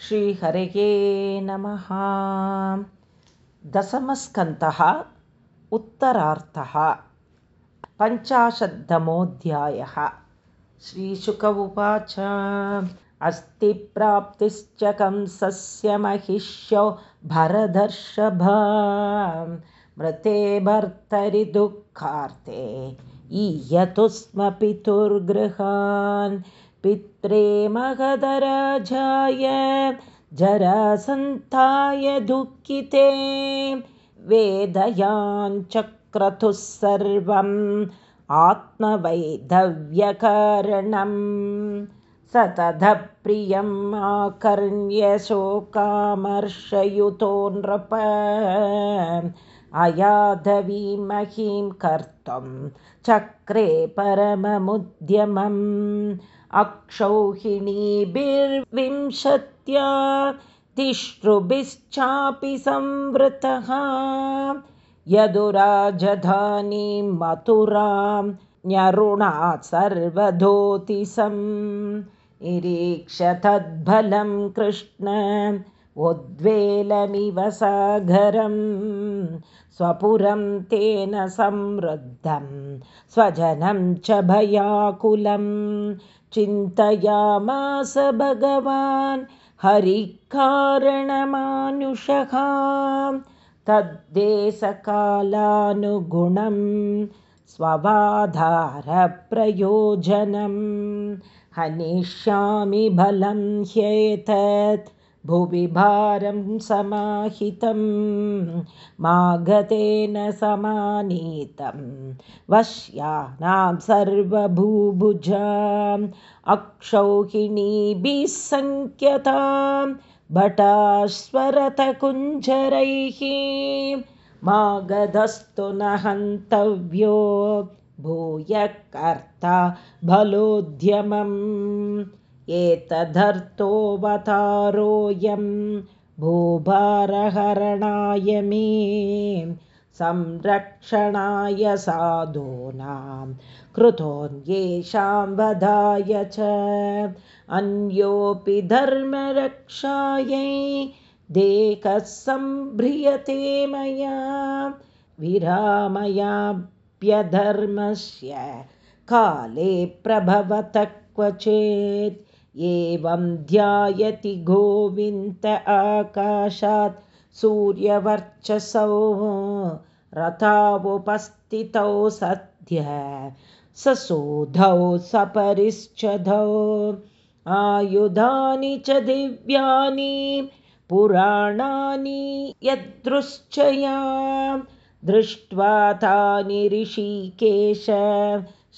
श्रीहरये नमः। दशमस्कन्धः उत्तरार्थः। पञ्चाशद्तमोऽध्यायः श्रीशुक उवाच। अस्ति प्राप्तिश्च कंसस्य महिष्यो भरदर्शभा। मृते भर्तरि दुःखार्ते ईयतु स्म पितुर्गृहान् पित्रे महदराजाय जरासन्ताय दुःखिते वेदयाञ्चक्रतुः सर्वम् आत्मवैधव्यकारणम्। स तदप्रियम् आकर्ण्यशोकामर्शयुतो नृप अयाधवीमहीं कर्तुं चक्रे परममुद्यमम् अक्षौहिणीभिर्विंशत्या तिष्ठृभिश्चापि संवृतः। यदुराजधानीं मथुरां सर्वधोतिसं निरीक्ष तद्बलं कृष्ण उद्वेलमिव सागरं स्वपुरं तेन संवृद्धं स्वजनं च भयाकुलं चिन्तयामास भगवान्। हरिकारणमानुषः। तद्देशकालानुगुणं स्ववाधारप्रयोजनं हनिष्यामि बलं ह्येतत् भुवि भारं समाहितं मागतेन समानीतं वश्यानां सर्वभूभुजाम् अक्षौहिणीभिः सङ्ख्यतां भटास्वरथकुञ्जरैः मागधस्तु न हन्तव्यो भूयः कर्ता बलोद्यमम् एतदर्थोऽवतारोऽयं भूभारहरणाय मे संरक्षणाय साधूनां कृतोऽन्येषां वधाय च अन्योऽपि धर्मरक्षायै देकः सम्भ्रियते मया विरामयाप्यधर्मस्य काले प्रभवतः क्वचेत् एवं ध्यायति गोविन्द आकाशात् सूर्यवर्चसौ रथावुपस्थितौ सद्य ससोधौ सपरिच्छदौ आयुधानि च दिव्यानि पुराणानि यदृश्चया दृष्ट्वा तानि ऋषिकेश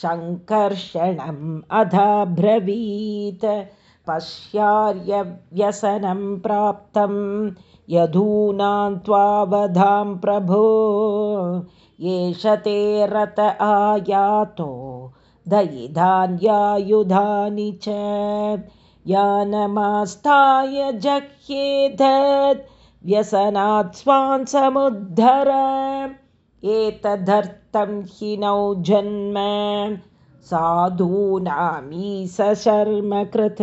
सङ्कर्षणम् अधाब्रवीत्। पश्यार्यव्यसनं प्राप्तं यधूनां त्वावधां प्रभो। एष ते रत आयातो दयिधान्यायुधानि च। यानमास्ताय जह्येधत् व्यसनात् स्वान् समुद्धर एतदर्थं हि नौ जन्म। साधूनामीश शर्म कृत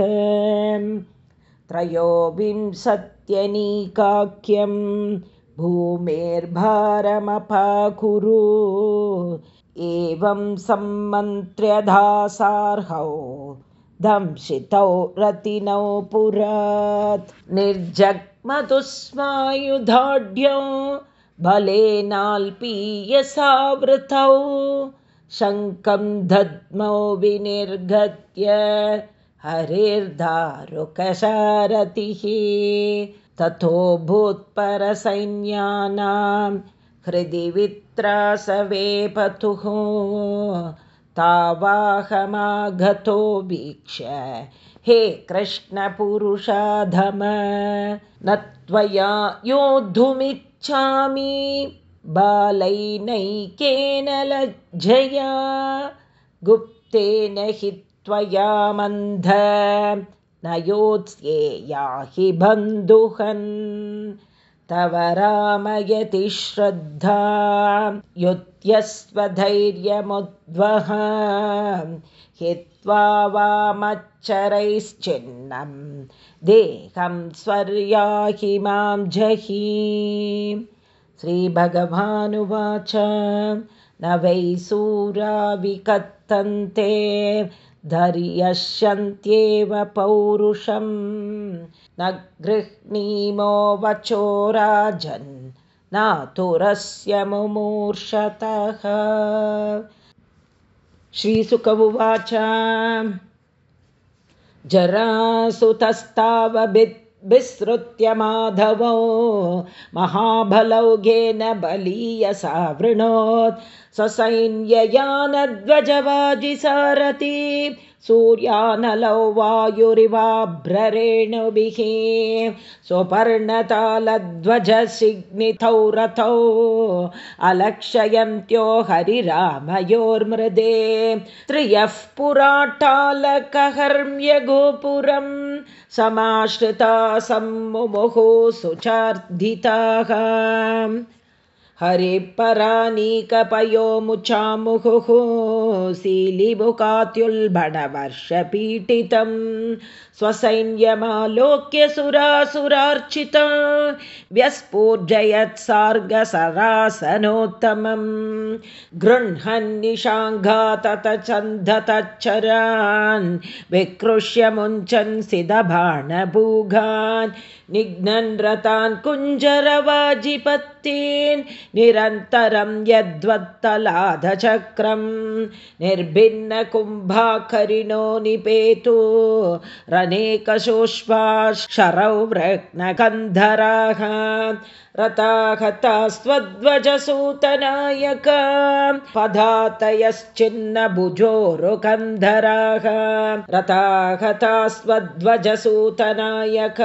त्रयोविंशत्यनीकाख्यं भूमेर्भारमपाकुरु। एवं सम्मन्त्र्यधासार्हौ दंशितौ रतिनौ पुरात्। निर्जग्मतुस्मायुधाढ्यौ बलेनाल्पीयसावृतौ शङ्कं दद्मौ विनिर्गत्य हरिर्दारुकशारथिः। ततो भूत्परसैन्यानां हृदि वित्रासवे पतुः तावाहमागतो वीक्ष्य हे कृष्णपुरुषाधम। न त्वया योद्धुमिच्छामि बालैनैकेन लज्जया गुप्तेन हि त्वया मन्ध न योत्स्येया हि बन्धुहन् तव रामयति श्रद्धा युत्यस्वधैर्यमुद्वह हित्वा वामच्चरैश्चिन्नं देहं स्वर्याहि मां जहि। श्रीभगवानुवाच न वै सूरा विकत्तन्ते धर्यष्यन्त्येव पौरुषं न गृह्णीमो वचो राजन् नातुरस्य मुमूर्षतः। श्रीसुक उवाच जरासुतस्तावभिसृत्य माधवो महाबलौघेन बलीयसावृणोत् स्वसैन्ययानध्वजवाजिसारथि सूर्यानलौ वायुरिवाभ्ररेणुभिः स्वपर्णतालध्वजसिग्नितौ रथौ अलक्षयन्त्यो हरिरामयोर्मृदे। त्रियः पुराटालकहर्म्यगोपुरं समाश्रिता सम्मुमुः सुचार्धिताः। हरिपरानीकपयो मुचामुहुः शीलिबुकात्युल्बणवर्षपीठितं स्वसैन्यमालोक्य सुरासुरार्चिता। व्यस्फूर्जयत्सार्गसरासनोत्तमं। गृह्णन्निशाङ्घाततच्छन्दतच्चरान् विकृष्य मुञ्चन् सिदबाणभूगान् निघ्नन् रतान् कुञ्जरवाजिपत्तीन्। निरन्तरं यद्वत्तलाधचक्रं निर्भिन्नकुम्भाकरिणो निपेतु। रनेकशोष्पा शरौ वृग्नकन्धराः रताहता स्वध्वजसूतनायक पदातयश्चिन्न भुजोरुकन्धराः रताहता स्वध्वजसूतनायक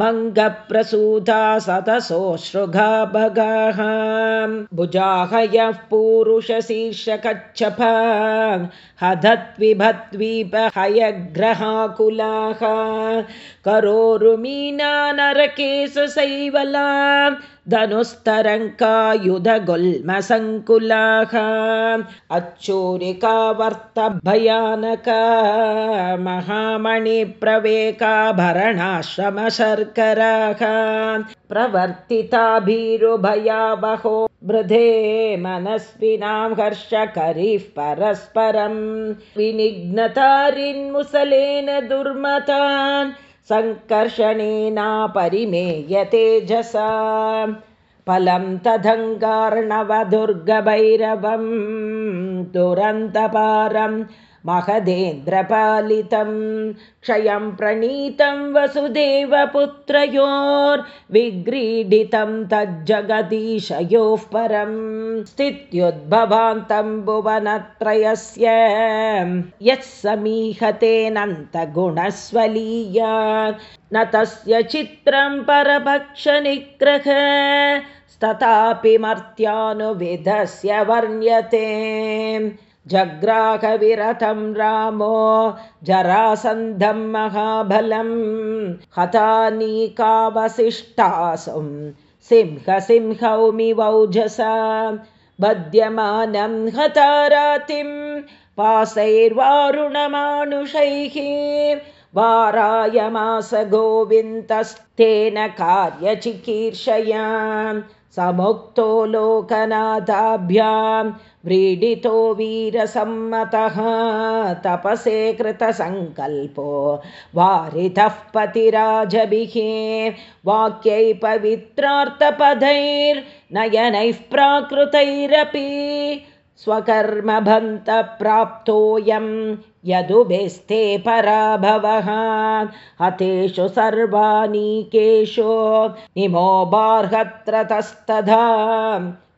मङ्गप्रसूता सतसोऽश्रुगा भगाः भुजाहयः पूरुषशीर्षकच्छप हधत्विभद्वीपहयग्रहाकुलाः करोरुमीना नरकेशशैवला धनुस्तरङ्कायुधगुल्मसङ्कुलाः। अच्चूरिकावर्तभयानका। महामणिप्रवेकाभरणाश्रमशर्कराः। प्रवर्तिताभिरुभयावहो वृधे मनस्विनां हर्षकरिः परस्परं विनिघ्नतारिन्मुसलेन दुर्मतान् सङ्कर्षणेनापरिमेयतेजसा। फलं तदङ्गार्णवदुर्गभैरवं दुरन्तपारं महदेन्द्रपालितं क्षयं प्रणीतं वसुदेवपुत्रयोर्विग्रीडितं तज्जगदीशयोः परं स्थित्युद्भवान्तं भुवनत्रयस्य यः समीहतेऽनन्तगुणस्वलीया न तस्य चित्रं परभक्षनिग्रह तथापि मर्त्यानुविधस्य वर्ण्यते जग्राहविरथं रामो जरासन्धं महाबलं हतानीकावसिष्टासुं सिंहसिंहौमिवौजसा बध्यमानं हतारातिं पाशैर्वारुणमानुषैः वारायमास गोविन्दस्तेन कार्यचिकीर्षया समुक्तो लोकनाथाभ्यां व्रीडितो वीरसम्मतः तपसे कृतसङ्कल्पो वारितः पतिराजभिः वाक्यै पवित्रार्थपदैर्नयनैः प्राकृतैरपि स्वकर्मभन्तप्राप्तोऽयं यदुभेस्ते पराभवः। हतेषु सर्वानीकेषु निमो बार्हत्रतस्तधा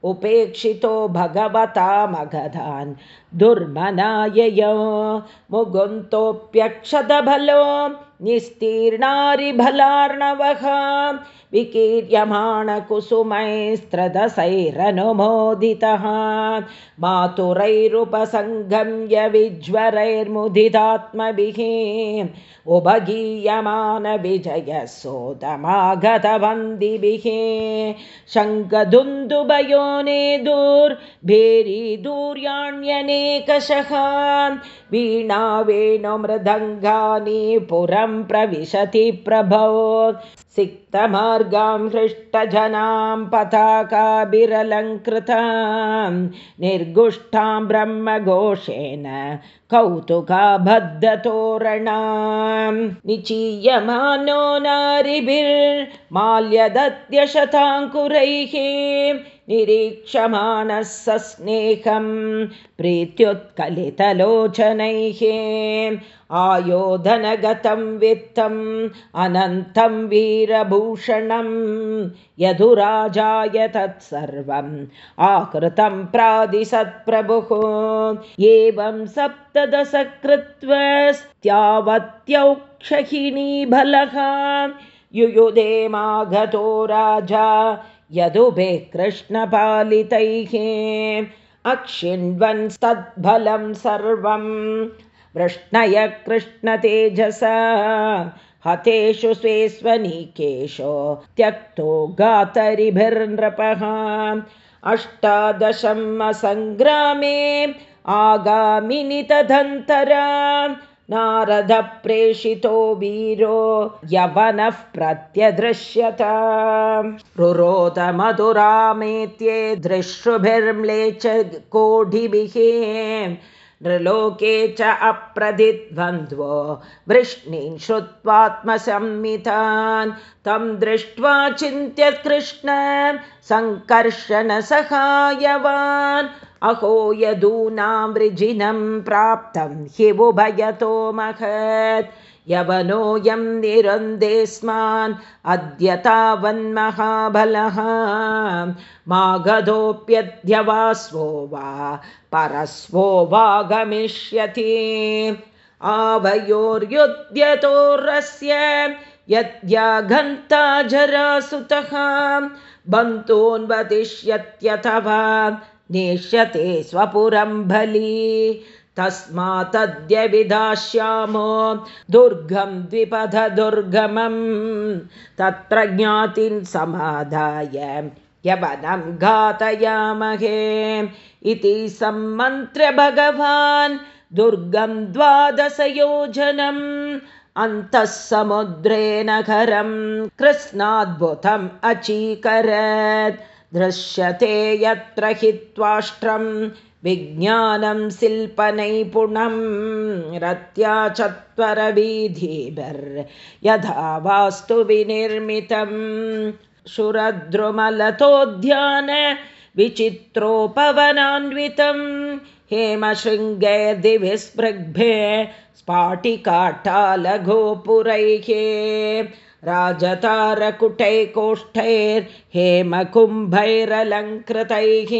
उपेक्षितो भगवता मगधान् दुर्मनायय। मुगुन्तोऽप्यक्षतबलो निस्तीर्णारिभलार्णवः विकीर्यमाणकुसुमैस्त्रदशैरनुमोदितः मातुरैरुपसङ्गम्य विज्वरैर्मुदितात्मभिः उभगीयमानविजयः सोदमागतवन्दिभिः शङ्खदुन्दुभयो नेदुर्भेरी प्रविशति प्रभो। सिक्तमार्गां हृष्टजनां पताकाभिरलङ्कृतां। निर्गुष्ठां ब्रह्मघोषेण कौतुकाबद्धतोरणां निचीयमानो नारिभिर्माल्यदत्यशताङ्कुरैः निरीक्षमाणः सस्नेहं प्रीत्युत्कलितलोचनैः आयोधनगतं वित्तम् अनन्तं वीरभूषणं यदुराजाय तत्सर्वम् आकृतं प्रादिसत्प्रभुः एवं सप्तदश कृत्वस्त्यावत्यौक्षहिणी बलः युयुधेमागतो राजा यदुभे कृष्णपालितैः अक्षिण्वंस्तद्बलं सर्वं। वृष्णय कृष्णतेजसा हतेषु स्वेष्वनीकेशो त्यक्तो गातरिभिर्नृपः। अष्टादशम् असङ्ग्रामे आगामिनि तदन्तरा नारदप्रेषितो वीरो यवनः प्रत्यदृश्यत। रुरोदमधुरामेत्ये दृश्रुभिर्म्लेच कोढिभिः नृलोके च अप्रदिद्वन्द्वो वृष्णीन् श्रुत्वात्मसंमितान्। तं दृष्ट्वा चिन्त्य कृष्ण सङ्कर्षणसहायवान् अहो यदूनां वृजिनं प्राप्तं ह्युभयतो महत्। यवनोऽयं निरुन्देस्मान् अद्य तावन्महाबलः मागधोऽप्यद्य वा स्वो वा परस्वो वा गमिष्यति आवयोर्युध्यतोरस्य यद्या घन्ता जरासुतः बन्तोन्वदिष्यत्यथवा नेष्यते स्वपुरं बली। तस्मात्तद्य विधास्यामो दुर्गं द्विपथदुर्गमं तत्र ज्ञातिं समाधाय यवनं घातयामहे। इति सम्मन्त्र्य भगवान् दुर्गं द्वादशयोजनम्। अन्तः समुद्रे नगरं कृत्स्नाद्भुतम् अचीकरत् दृश्यते यत्र हि त्वाष्ट्रं विज्ञानं शिल्पनैपुणं रत्या चत्वरवीधिभिर्यथा वास्तु विनिर्मितम् शुरद्रुमलतोद्यान विचित्रोपवनान्वितं हेमशृङ्गैर्दिविस्पृग्भे स्फाटिकाटालगोपुरैः राजतारकुटैकोष्ठैर्हेमकुम्भैरलङ्कृतैः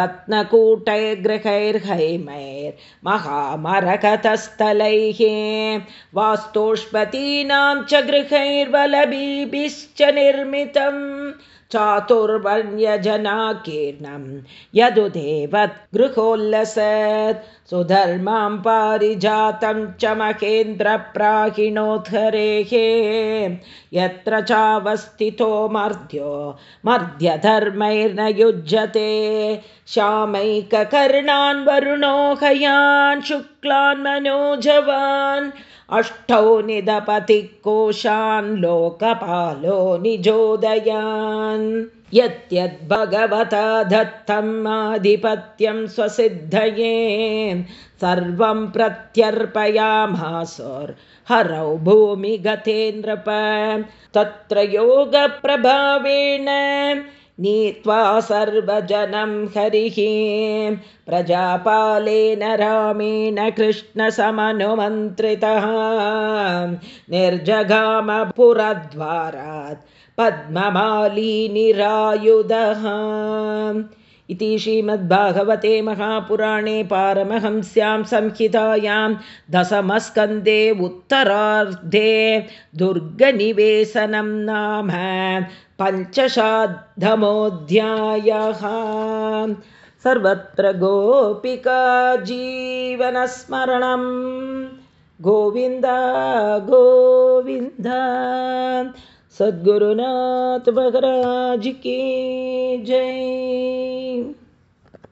रत्नकूटैर्गृहैर्हैमैर्महामरकतस्थलैः वास्तोष्पतीनां च गृहैर्वलभीभिश्च निर्मितम् चातुर्वर्ण्यजनाकीर्णं यदुदेवत् गृहोल्लसत् सुधर्मां पारिजातं च महेन्द्रप्राहिणोद्धरेः यत्र चावस्थितो मर्द्यो मर्ध्यधर्मैर्न युज्यते। श्यामैककर्णान् वरुणोहयान् शुक्लान् मनोजवान् अष्टौ निदपति कोशान् लोकपालो निजोदयान् यद्यद्भगवता दत्तम् आधिपत्यं स्वसिद्धये। सर्वं प्रत्यर्पयामासुर्हरौ भूमिगते नृप तत्र योगप्रभावेण नीत्वा सर्वजनं हरिः। प्रजापालेन रामेण कृष्णसमनुमन्त्रितः। निर्जगामपुरद्वारात् पद्ममालीनिरायुधः। इति श्रीमद्भागवते महापुराणे पारमहंस्यां संहितायां दशमस्कन्दे उत्तरार्धे दुर्गनिवेशनं नाम पञ्चशाद्धमोऽध्यायः सर्वत्र गोपिका जीवनस्मरणं। गोविन्द गोविन्द। सद्गुरुनाथ की जय